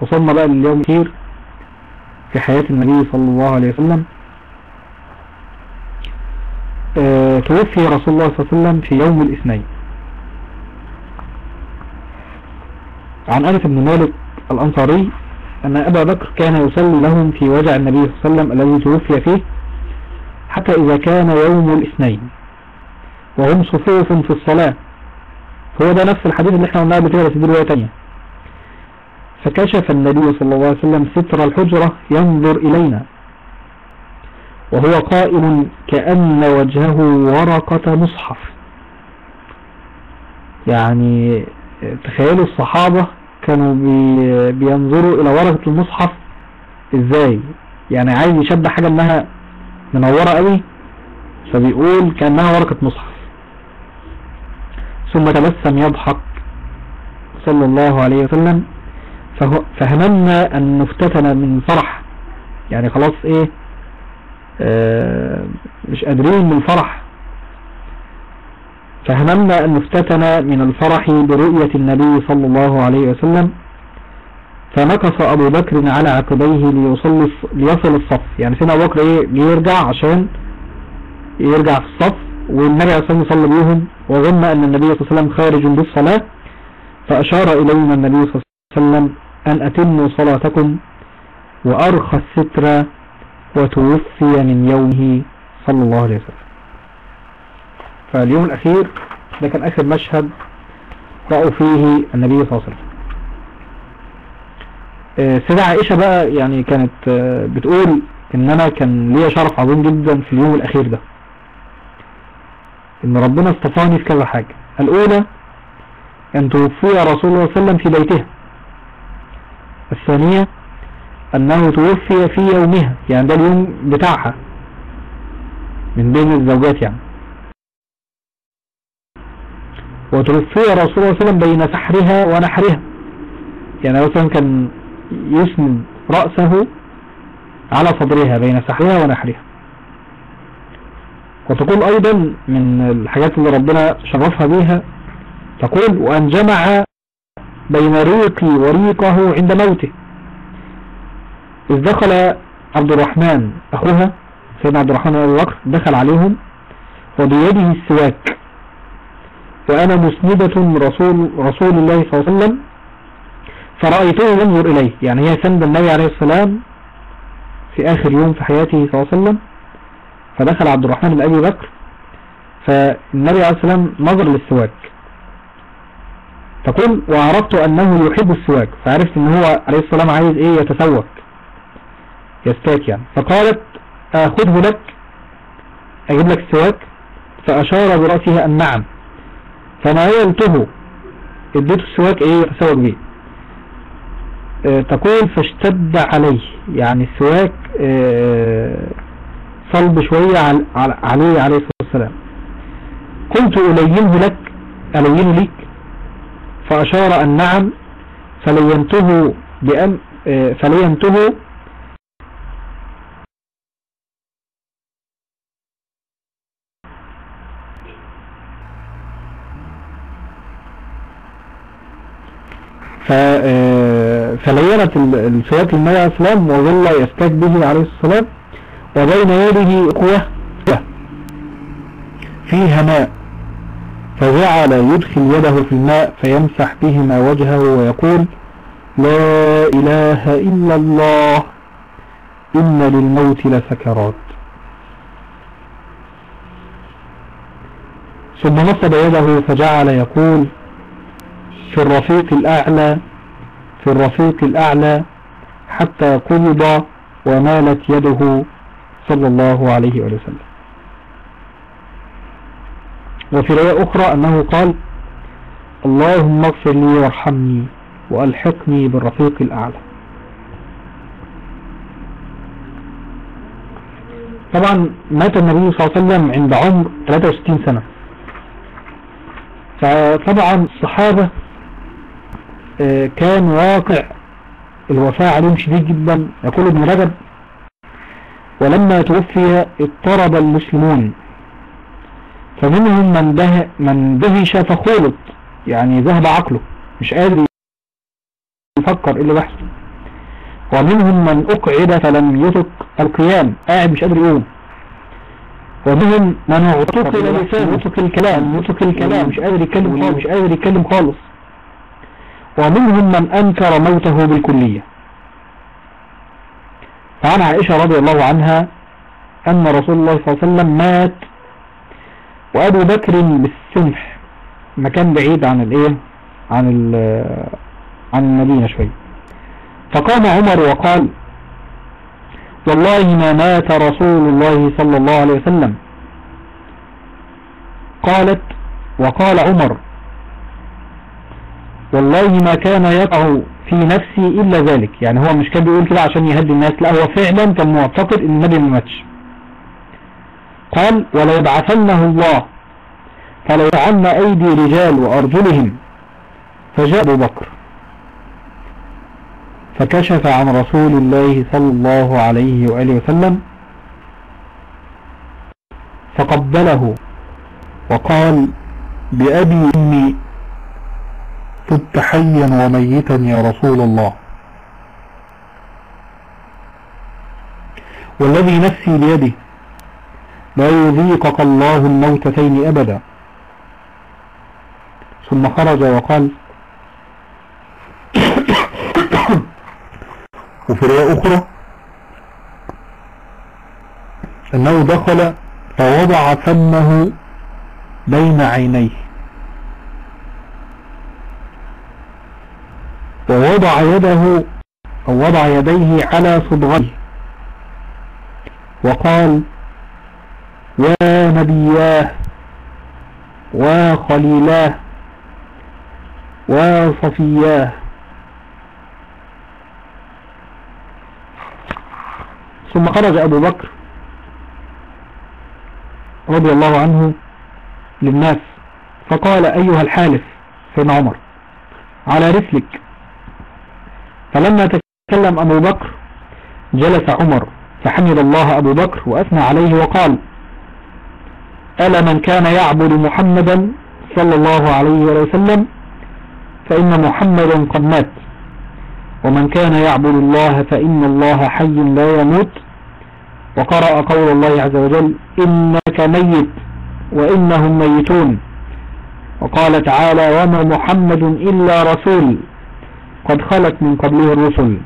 وصلنا بقى لليوم الأخير في حياة النبي صلى الله عليه وسلم. آه توفي رسول الله صلى الله عليه وسلم في يوم الاثنين. عن أنس بن مالك الأنصاري أن أبا بكر كان يصلي لهم في وجع النبي صلى الله عليه وسلم الذي توفي فيه حتى إذا كان يوم الاثنين. وهم صفوف في الصلاة. هو ده نفس الحديث اللي إحنا قلناه قبل كده بس دي رواية تانية. فكشف النبي صلى الله عليه وسلم ستر الحجرة ينظر إلينا. وهو قائم كأن وجهه ورقة مصحف. يعني تخيلوا الصحابة كانوا بي بينظروا إلى ورقة المصحف إزاي؟ يعني عايز يشبه حاجة إنها منورة قوي فبيقول كأنها ورقة مصحف. ثم تبسم يضحك صلى الله عليه وسلم فهمنا أن نفتتن من فرح. يعني خلاص إيه آه مش قادرين من الفرح. فهممنا أن نفتتن من الفرح برؤية النبي صلى الله عليه وسلم فنقص أبو بكر على عقبيه ليصل ليصل الصف. يعني سيدنا أبو بكر إيه يرجع عشان يرجع في الصف والنبي عليه الصلاة والسلام يصلي بيهم وظن أن النبي صلى الله عليه وسلم خارج بالصلاة فأشار إلينا النبي صلى الله عليه وسلم أن أتموا صلاتكم وأرخى الستر وتوفي من يومه صلى الله عليه وسلم. فاليوم الأخير ده كان آخر مشهد رأوا فيه النبي صلى الله عليه وسلم. آه، سيدة عائشة بقى يعني كانت آه، بتقول إن أنا كان ليا شرف عظيم جدا في اليوم الأخير ده. إن ربنا اصطفاني في كذا حاجة. الأولى أن توفي رسول الله صلى الله عليه وسلم في بيته الثانية أنه توفي في يومها يعني ده اليوم بتاعها. من بين الزوجات يعني. وتوفي رسول الله صلى الله عليه وسلم بين سحرها ونحرها. يعني مثلا كان يسند رأسه على صدرها بين سحرها ونحرها. وتقول أيضا من الحاجات اللي ربنا شرفها بها تقول وأن جمع بين ريقي وريقه عند موته. إذ دخل عبد الرحمن أخوها سيدنا عبد الرحمن أبو بكر دخل عليهم وبيده السواك. وأنا مسندة رسول رسول الله صلى الله عليه وسلم فرأيته ينظر إليه. يعني هي سند النبي عليه السلام في آخر يوم في حياته صلى الله عليه وسلم. فدخل عبد الرحمن بن أبي بكر فالنبي عليه السلام نظر للسواك. تقول وعرفت أنه يحب السواك فعرفت أنه هو عليه السلام عايز إيه؟ يتسوك يستاك يعني. فقالت أخذه لك أجيب لك السواك؟ فأشار برأسها أن نعم. فناولته اديته السواك إيه؟ يتسوق بيه. آه تقول فاشتد عليه. يعني السواك آه صلب شوية عليه عليه الصلاة والسلام. قلت ألينه لك ألينه ليك. فأشار أن نعم فلينته بأم آه فلينته فلينت السواك للنبي عليه السلام وظل يستاك به عليه السلام وبين يده قوة فيها ماء فجعل يدخل يده في الماء فيمسح بهما وجهه ويقول لا إله إلا الله إن للموت لسكرات. ثم نصب يده فجعل يقول في الرفيق الأعلى في الرفيق الأعلى حتى قبض ومالت يده صلى الله عليه وسلم. وفي رواية أخرى أنه قال اللهم اغفر لي وارحمني وألحقني بالرفيق الأعلى. طبعا مات النبي صلى الله عليه وسلم عند عمر 63 سنة. فطبعا الصحابة كان واقع الوفاة عليهم شديد جدا. يقول ابن رجب ولما توفي اضطرب المسلمون. فمنهم من ده من دهش فخولط يعني ذهب عقله مش قادر يفكر إيه اللي بيحصل. ومنهم من أقعد فلم يطق القيام قاعد مش قادر يقوم. ومنهم من اعتقل لسانه يطق الكلام يطق الكلام مش قادر يتكلم خالص مش قادر يتكلم خالص. ومنهم من أنكر موته بالكلية. فعن عائشة رضي الله عنها أن رسول الله صلى الله عليه وسلم مات وأبو بكر بالسمح. مكان بعيد عن الإيه؟ عن عن المدينة شوية فقام عمر وقال والله ما مات رسول الله صلى الله عليه وسلم. قالت وقال عمر والله ما كان يقع في نفسي إلا ذلك. يعني هو مش كان بيقول كده عشان يهدي الناس لا هو فعلا كان معتقد إن النبي ما ماتش. قال ولا يبعثنه الله فلو عنا أيدي رجال وأرجلهم فجاء أبو بكر. فكشف عن رسول الله صلى الله عليه وآله وسلم فقبله وقال بأبي أمي طبت حيا وميتا يا رسول الله. والذي نفسي بيده لا يذيقك الله الموتتين أبدا. ثم خرج وقال <coughs> وفي رواية أخرى أنه دخل فوضع فمه بين عينيه. ووضع يده أو وضع يديه على صدغيه وقال يا نبياه وخليلاه وصفياه ثم خرج أبو بكر رضي الله عنه للناس فقال أيها الحالف سيدنا عمر على رسلك فلما تكلم أبو بكر جلس عمر فحمد الله أبو بكر وأثنى عليه وقال ألا من كان يعبد محمدا صلى الله عليه وسلم فإن محمدا قد مات. ومن كان يعبد الله فإن الله حي لا يموت. وقرأ قول الله عز وجل إنك ميت وإنهم ميتون. وقال تعالى وما محمد إلا رسول. قد خلت من قبله الرسل.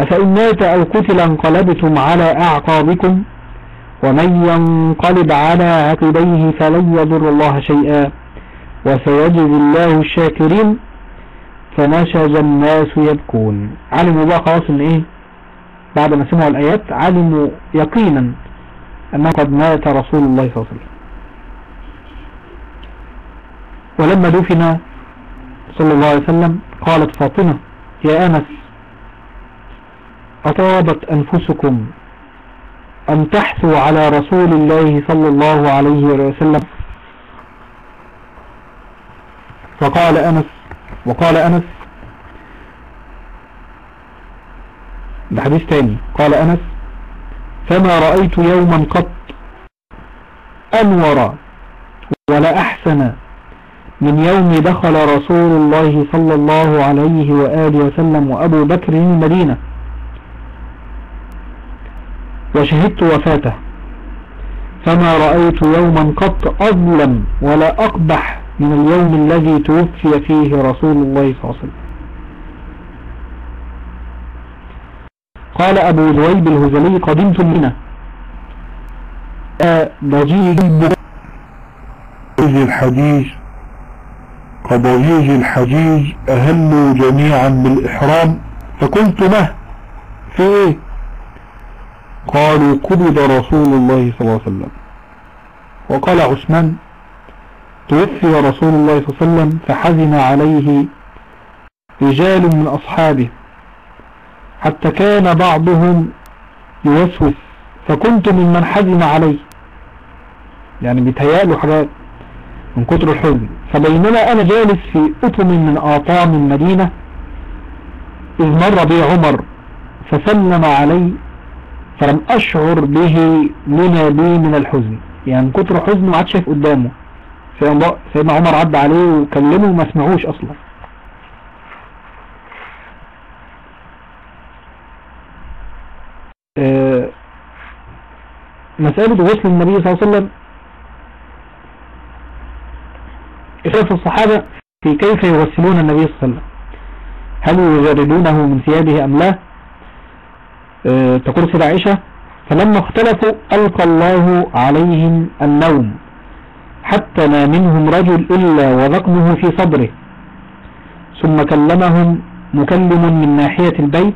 أفإن مات أو قتل انقلبتم على أعقابكم؟ ومن ينقلب على عقبيه فلن يضر الله شيئا. وسيجزي الله الشاكرين. فنشج الناس يبكون. علموا بقى خلاص إن إيه؟ بعد ما سمعوا الآيات علموا يقينا أنه قد مات رسول الله صلى الله عليه وسلم. ولما دفن صلى الله عليه وسلم قالت فاطمة يا أنس أطابت أنفسكم أن تحثوا على رسول الله صلى الله عليه وسلم؟ فقال أنس وقال أنس ده حديث تاني قال أنس فما رأيت يوما قط أنور ولا أحسن من يوم دخل رسول الله صلى الله عليه وآله وسلم وأبو بكر المدينة. وشهدت وفاته. فما رأيت يوما قط أظلم ولا أقبح من اليوم الذي توفي فيه رسول الله صلى الله عليه وسلم. قال أبو ذويب الهزلي قدمت المنى ضجيج الحديث كضجيج الحجيج أهلوا جميعا بالإحرام فقلت ما في إيه؟ قالوا قبض رسول الله صلى الله عليه وسلم. وقال عثمان توفي رسول الله صلى الله عليه وسلم فحزن عليه رجال من أصحابه حتى كان بعضهم يوسوس فكنت ممن حزن عليه. يعني بيتهيأ حاجات من كتر الحزن. فبينما أنا جالس في أطم من آطام المدينة إذ مر بي عمر فسلم علي فلم أشعر به لنا بي من الحزن. يعني كتر حزنه ما عادش شايف قدامه. سيدنا عمر عدى عليه وكلمه وما سمعوش أصلا. آه، مسألة غسل النبي صلى الله عليه وسلم اختلف الصحابة في كيف يغسلون النبي صلى الله عليه وسلم. هل يجردونه من ثيابه أم لا؟ أه تقول سيدة عائشة فلما اختلفوا ألقى الله عليهم النوم حتى ما منهم رجل إلا وذقنه في صدره ثم كلمهم مكلم من ناحية البيت.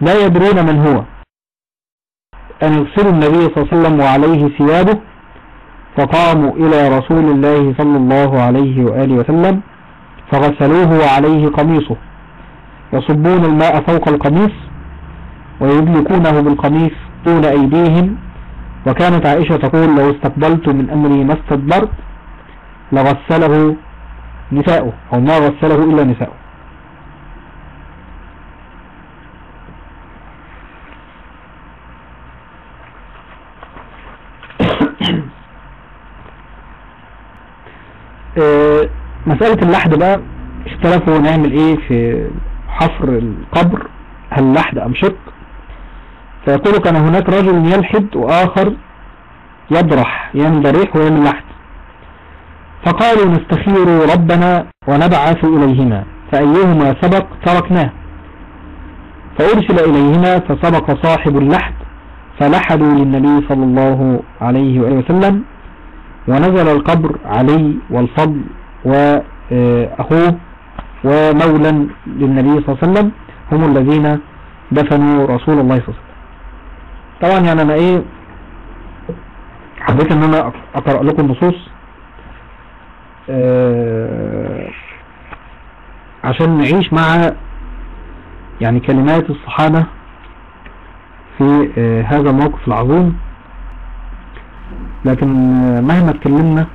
لا يدرون من هو. أن يغسلوا النبي صلى الله عليه وسلم وعليه ثيابه فقاموا إلى رسول الله صلى الله عليه وآله وسلم فغسلوه وعليه قميصه يصبون الماء فوق القميص ويدلكونه بالقميص طول أيديهم. وكانت عائشة تقول لو استقبلت من أمري ما استدبرت لغسله نساؤه أو ما غسله إلا نساؤه آه، مسألة اللحد بقى اختلفوا نعمل إيه في حفر القبر؟ هل لحد أم شق؟ فيقولوا كان هناك رجل يلحد وآخر يضرح ينضرح ويعمل لحد. فقالوا نستخير ربنا ونبعث إليهما فأيهما سبق تركناه. فأرسل إليهما فسبق صاحب اللحد فلحدوا للنبي صلى الله عليه وآله وسلم ونزل القبر علي والفضل وأخوه ومولا للنبي صلى الله عليه وسلم هم الذين دفنوا رسول الله صلى الله عليه وسلم. طبعا يعني أنا إيه حبيت إن أنا أقرأ لكم نصوص آه، عشان نعيش مع يعني كلمات الصحابة في آه، هذا الموقف العظيم. لكن مهما اتكلمنا آه،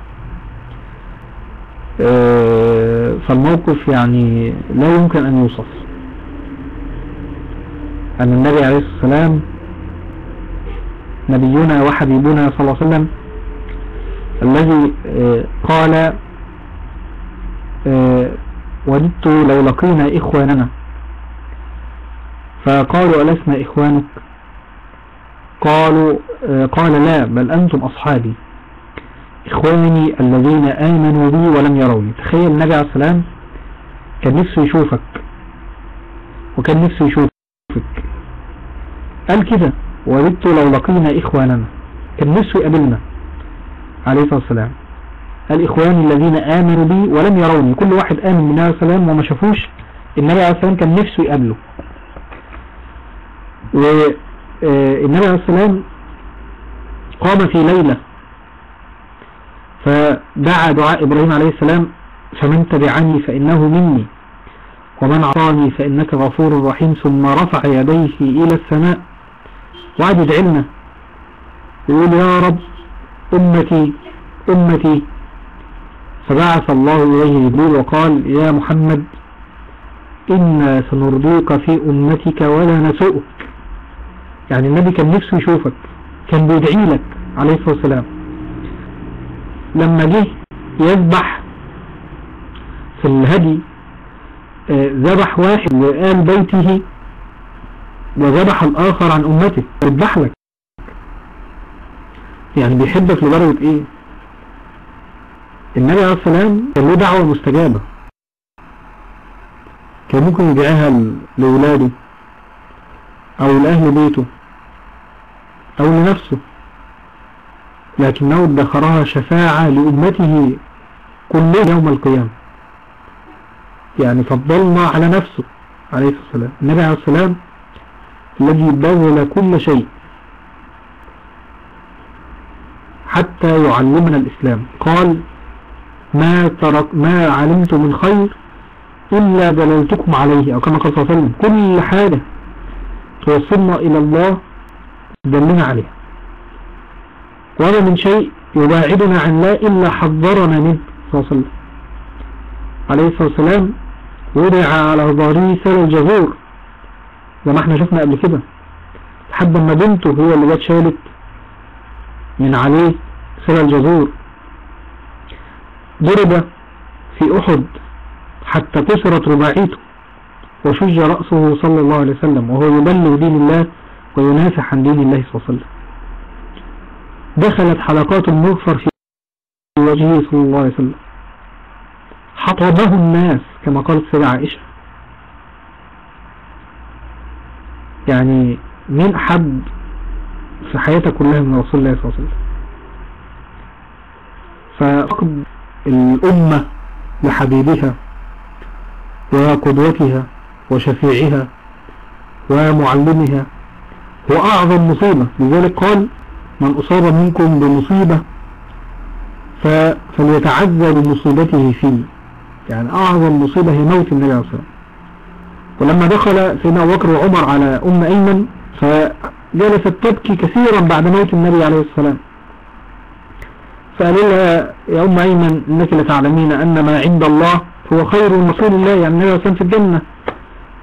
فالموقف يعني لا يمكن أن يوصف. أن النبي عليه الصلاة والسلام نبينا وحبيبنا صلى الله عليه وسلم الذي آه، قال آه، وددت لو لقينا إخواننا. فقالوا ألسنا إخوانك؟ قالوا آه، قال لا بل أنتم أصحابي. إخواني الذين آمنوا بي ولم يروني. تخيل النبي عليه السلام كان نفسه يشوفك وكان نفسه يشوفك. قال كده وددت لو لقينا إخواننا. كان نفسه يقابلنا عليه الصلاة والسلام. قال إخواني الذين آمنوا بي ولم يروني. كل واحد آمن بالنبي عليه السلام وما شافوش النبي عليه السلام كان نفسه يقابله. والنبي عليه السلام قام في ليلة فدعا دعاء إبراهيم عليه السلام فمن تبعني فإنه مني ومن عصاني فإنك غفور رحيم ثم رفع يديه إلى السماء وقعد يدعي يقول يا رب أمتي أمتي. فبعث الله إليه جبريل وقال يا محمد إنا سنرضيك في أمتك ولا نسوءك يعني النبي كان نفسه يشوفك كان بيدعي لك عليه الصلاة والسلام. لما جه يذبح في الهدي آه، ذبح واحد وقال بيته وذبح الآخر عن أمته. يذبح لك. يعني بيحبك لدرجة إيه؟ النبي عليه السلام كان له دعوة مستجابة. كان ممكن يدعيها لأولاده أو لأهل بيته أو لنفسه. لكنه ادخرها شفاعة لأمته كل يوم القيامة. يعني فضلنا على نفسه عليه الصلاة والسلام. النبي عليه السلام الذي بذل كل شيء حتى يعلمنا الإسلام. قال ما ترك ما علمت من خير إلا دللتكم عليه. أو كما قال صلى الله عليه وسلم كل حاجة توصلنا إلى الله دلنا عليها. وما من شيء يباعدنا عن لا إلا حذرنا منه صلى الله عليه وسلم. عليه الصلاة والسلام وضع على ظهره سر الجزور زي ما إحنا شفنا قبل كده. لحد ما بنته هو اللي جت شالت من عليه سر الجزور ضرب في أحد حتى كسرت رباعيته وشج رأسه صلى الله عليه وسلم وهو يبلغ دين الله وينافح عن دين الله صلى الله عليه وسلم. دخلت حلقات المغفر في وجهه صلى الله عليه وسلم. حطبه الناس كما قالت سيدة عائشة. يعني من أحد في حياتك كلها من رسول الله صلى الله عليه وسلم؟ ففقد الأمة لحبيبها وقدوتها وشفيعها ومعلمها هو أعظم مصيبة. لذلك قال من أصاب منكم بمصيبة فليتعزى بمصيبته فيه. يعني أعظم مصيبة هي موت النبي عليه الصلاة ولما دخل سيدنا أبو بكر وعمر على أم أيمن فجلست تبكي كثيرا بعد موت النبي عليه السلام فقال لها يا أم أيمن إنك لتعلمين أن ما عند الله هو خير رسول الله. يعني النبي عليه الصلاة في الجنة.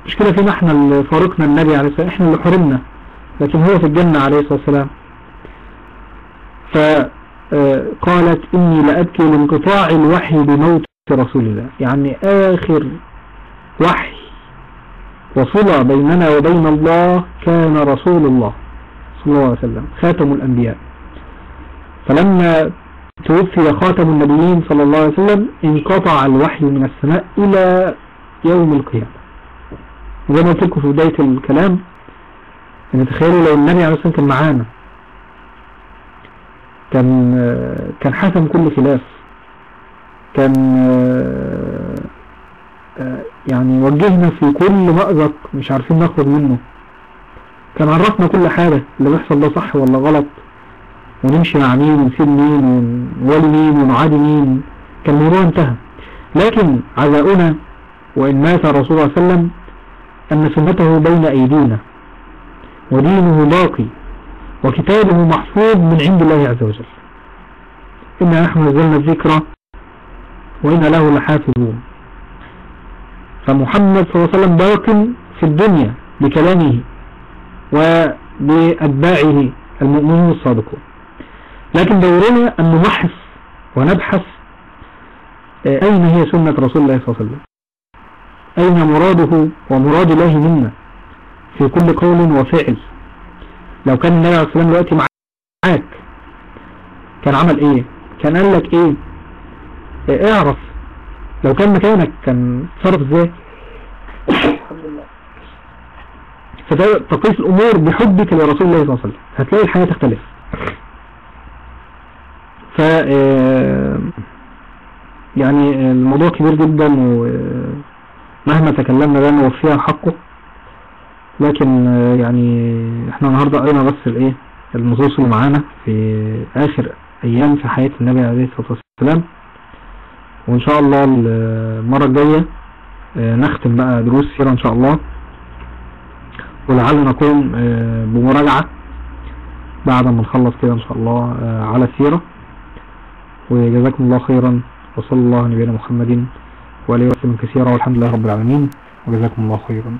مشكلة فينا إحنا اللي فارقنا النبي عليه الصلاة إحنا اللي حرمنا لكن هو في الجنة عليه الصلاة والسلام. فقالت إني لأبكي لانقطاع الوحي بموت رسول الله. يعني آخر وحي وصلة بيننا وبين الله كان رسول الله صلى الله عليه وسلم خاتم الأنبياء. فلما توفي خاتم النبيين صلى الله عليه وسلم انقطع الوحي من السماء إلى يوم القيامة. زي ما قلت لكم في بداية الكلام ان تخيلوا لو النبي عليه الصلاة والسلام كان معانا. كان كان حسم كل خلاف. كان يعني وجهنا في كل مأزق مش عارفين نخرج منه. كان عرفنا كل حاجة اللي بيحصل ده صح ولا غلط ونمشي مع مين ونسيب مين ونولي مين ونعادي مين. كان الموضوع انتهى. لكن عزاؤنا وإن مات الرسول صلى الله عليه وسلم أن سنته بين أيدينا ودينه باقي. وكتابه محفوظ من عند الله عز وجل. إنا نحن نزلنا الذكرى وإن له لحافظون. فمحمد صلى الله عليه وسلم باق في الدنيا بكلامه وبأتباعه المؤمنين الصادقون. لكن دورنا أن نبحث ونبحث آه، أين هي سنة رسول الله صلى الله عليه وسلم؟ أين مراده ومراد الله منا؟ في كل قول وفعل. لو كان النبي عليه الصلاة والسلام دلوقتي معاك كان عمل إيه؟ كان قال لك إيه؟ آه، اعرف. لو كان مكانك كان تصرف إزاي؟ <coughs> فتقيس الأمور بحبك لرسول الله صلى الله عليه وسلم. هتلاقي الحياة تختلف. ف آه، يعني الموضوع كبير جدا ومهما تكلمنا لا نوفيها حقه. لكن آه، يعني إحنا النهاردة قرينا بس الايه النصوص اللي معانا في آخر أيام في حياة النبي عليه الصلاة والسلام. وإن شاء الله المرة الجاية آه، نختم بقى دروس سيرة إن شاء الله. ولعل نقوم آه، بمراجعة بعد ما نخلص كده إن شاء الله على السيرة وجزاكم الله خيرا. وصلى الله على نبينا محمد وعليه وسلم كثيرا. والحمد لله رب العالمين. وجزاكم الله خيرا.